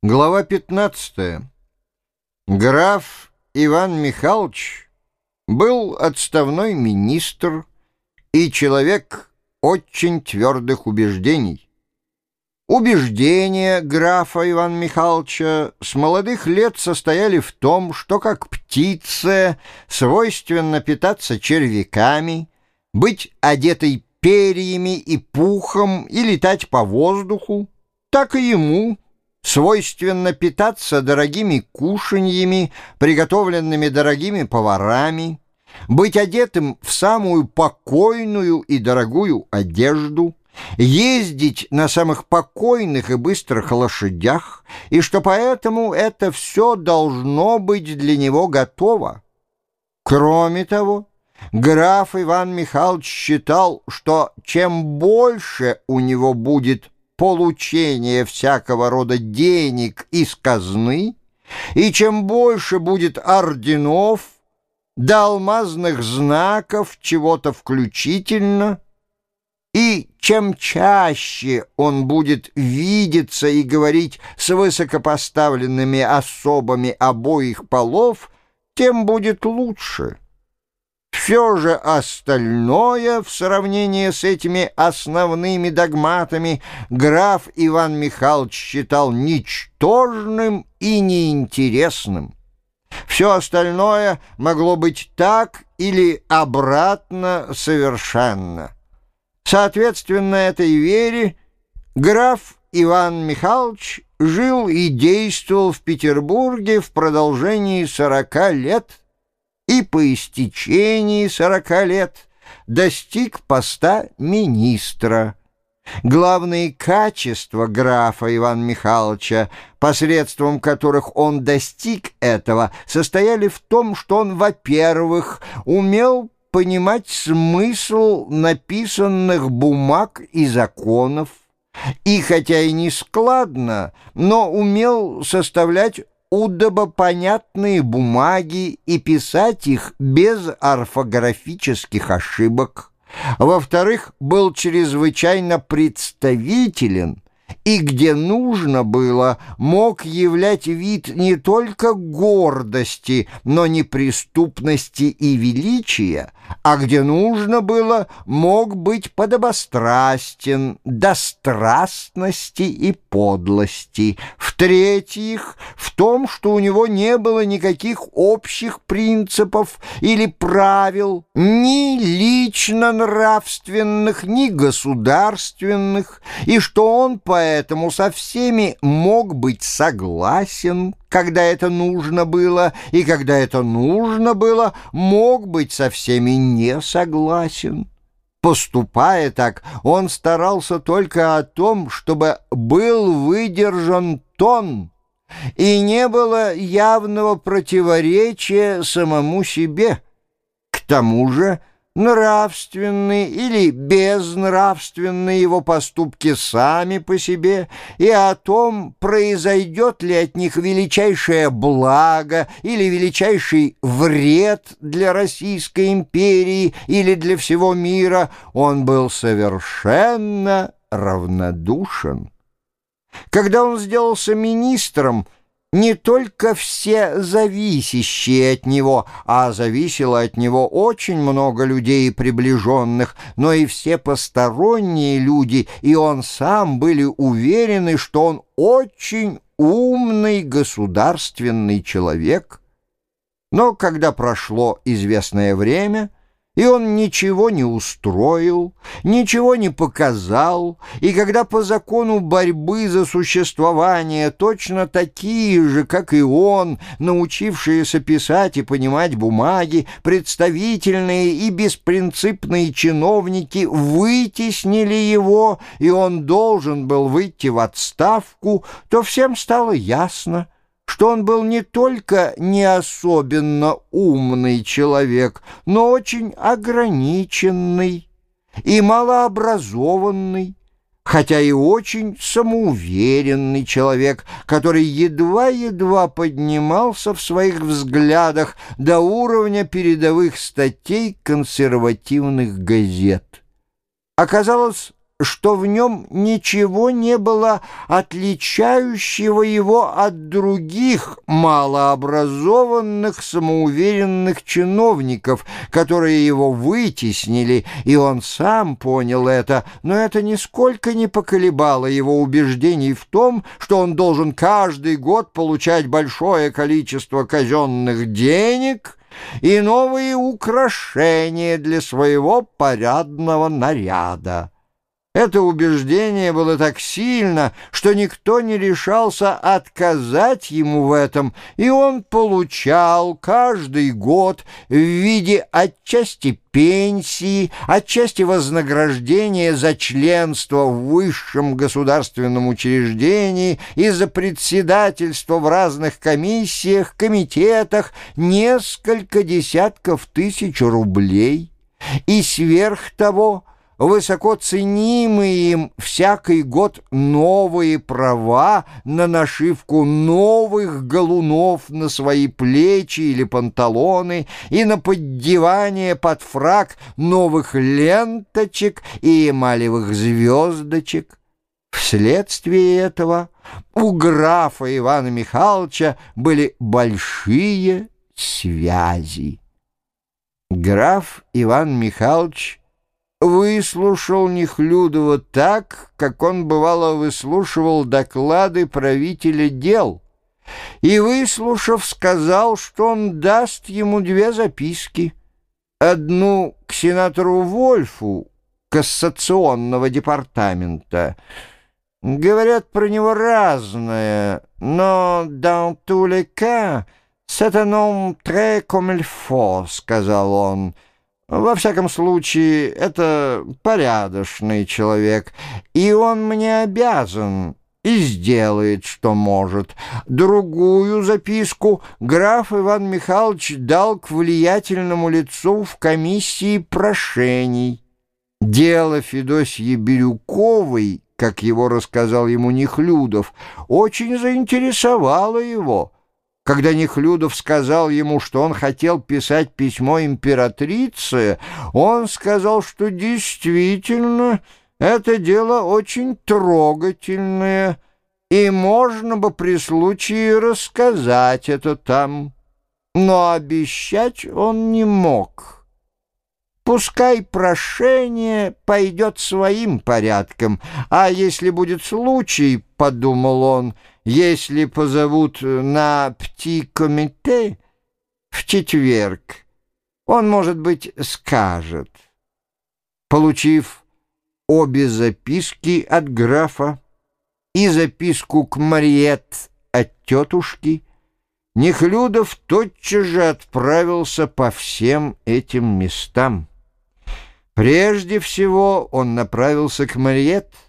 Глава 15. Граф Иван Михайлович был отставной министр и человек очень твердых убеждений. Убеждения графа Ивана Михайловича с молодых лет состояли в том, что как птице свойственно питаться червяками, быть одетой перьями и пухом и летать по воздуху, так и ему – свойственно питаться дорогими кушаньями, приготовленными дорогими поварами, быть одетым в самую покойную и дорогую одежду, ездить на самых покойных и быстрых лошадях, и что поэтому это все должно быть для него готово. Кроме того, граф Иван Михайлович считал, что чем больше у него будет получения всякого рода денег из казны, и чем больше будет орденов, да алмазных знаков, чего-то включительно, и чем чаще он будет видеться и говорить с высокопоставленными особами обоих полов, тем будет лучше». Все же остальное в сравнении с этими основными догматами граф Иван Михайлович считал ничтожным и неинтересным. Все остальное могло быть так или обратно совершенно. Соответственно этой вере граф Иван Михайлович жил и действовал в Петербурге в продолжении сорока лет – и по истечении сорока лет достиг поста министра. Главные качества графа Ивана Михайловича, посредством которых он достиг этого, состояли в том, что он, во-первых, умел понимать смысл написанных бумаг и законов, и хотя и не складно, но умел составлять удобопонятные бумаги и писать их без орфографических ошибок. Во-вторых, был чрезвычайно представителен и где нужно было, мог являть вид не только гордости, но неприступности и величия, а где нужно было, мог быть подобострастен до страстности и подлости. В-третьих, в том, что у него не было никаких общих принципов или правил, ни лично нравственных, ни государственных, и что он поэтому со всеми мог быть согласен, когда это нужно было, и когда это нужно было, мог быть со всеми не согласен. Поступая так, он старался только о том, чтобы был выдержан тон, и не было явного противоречия самому себе. К тому же нравственные или безнравственные его поступки сами по себе и о том, произойдет ли от них величайшее благо или величайший вред для Российской империи или для всего мира, он был совершенно равнодушен. Когда он сделался министром, не только все зависящие от него, а зависело от него очень много людей приближенных, но и все посторонние люди, и он сам были уверены, что он очень умный государственный человек. Но когда прошло известное время, и он ничего не устроил, ничего не показал, и когда по закону борьбы за существование точно такие же, как и он, научившиеся писать и понимать бумаги, представительные и беспринципные чиновники вытеснили его, и он должен был выйти в отставку, то всем стало ясно, что он был не только не особенно умный человек, но очень ограниченный и малообразованный, хотя и очень самоуверенный человек, который едва-едва поднимался в своих взглядах до уровня передовых статей консервативных газет. Оказалось, что в нем ничего не было отличающего его от других малообразованных самоуверенных чиновников, которые его вытеснили, и он сам понял это, но это нисколько не поколебало его убеждений в том, что он должен каждый год получать большое количество казенных денег — и новые украшения для своего парадного наряда. Это убеждение было так сильно, что никто не решался отказать ему в этом, и он получал каждый год в виде отчасти пенсии, отчасти вознаграждения за членство в высшем государственном учреждении и за председательство в разных комиссиях, комитетах несколько десятков тысяч рублей. И сверх того – высоко ценимые им всякий год новые права на нашивку новых галунов на свои плечи или панталоны и на поддевание под фраг новых ленточек и эмалевых звездочек. Вследствие этого у графа Ивана Михайловича были большие связи. Граф Иван Михайлович выслушал Нехлюдова так, как он, бывало, выслушивал доклады правителя дел, и, выслушав, сказал, что он даст ему две записки. Одну к сенатору Вольфу, кассационного департамента. Говорят про него разное, но dans tous les cas, c'est un homme très comme il faut, сказал он, — во всяком случае, это порядочный человек, и он мне обязан и сделает, что может. Другую записку граф Иван Михайлович дал к влиятельному лицу в комиссии прошений. Дело Федосьи Бирюковой, как его рассказал ему Нехлюдов, очень заинтересовало его — когда Нехлюдов сказал ему, что он хотел писать письмо императрице, он сказал, что действительно это дело очень трогательное, и можно бы при случае рассказать это там. Но обещать он не мог. Пускай прошение пойдет своим порядком, а если будет случай, — подумал он, — если позовут на пти-комите в четверг, он, может быть, скажет. Получив обе записки от графа и записку к Мариет от тетушки, Нехлюдов тотчас же отправился по всем этим местам. Прежде всего он направился к Мариет —